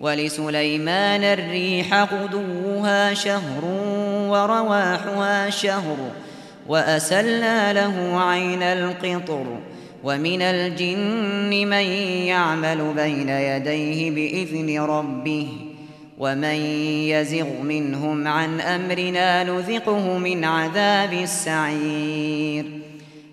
ولسليمان الريح قدوها شهر ورواحها شهر وأسلنا له عين القطر ومن الجن من يعمل بين يديه بإذن ربه ومن يزغ منهم عن أمرنا نذقه من عذاب السعير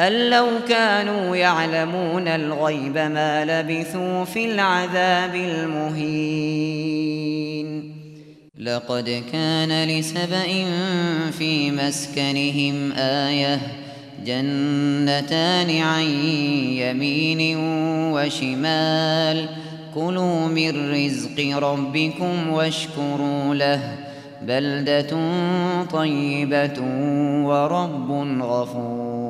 أَلَوْ لو كانوا يعلمون الغيب ما لبثوا في العذاب المهين لقد كان لسبأ في مسكنهم آية جنتان عن يمين وشمال كلوا من رزق ربكم واشكروا له بلدة طيبة ورب غفور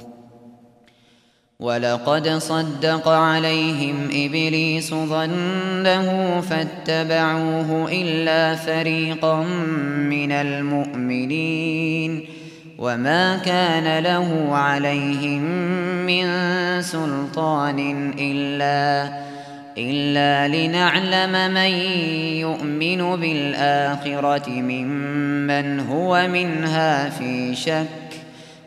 وَلَقَدْ صَدَّقَ عَلَيْهِمْ إِبْلِيسُ ظَنَّهُ فَاتَّبَعُوهُ إِلَّا فَرِيقًا مِنَ الْمُؤْمِنِينَ وَمَا كَانَ لَهُ عَلَيْهِمْ مِنْ سُلْطَانٍ إِلَّا إلا لنعلم من يؤمن بالآخرة ممن هو منها في شك